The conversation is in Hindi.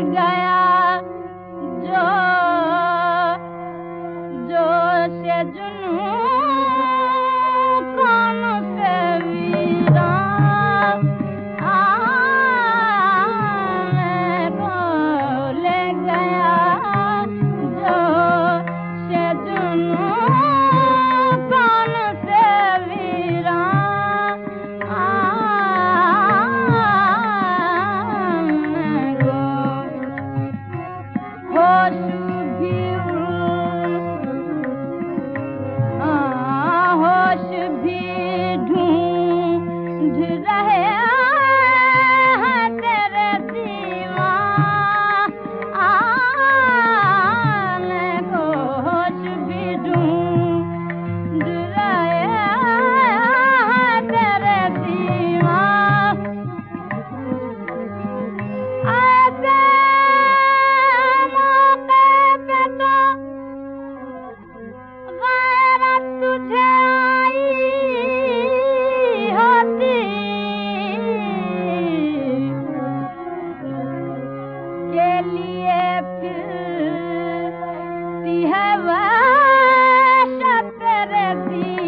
गया उलझ रहे लिए फिर हवा शतर दी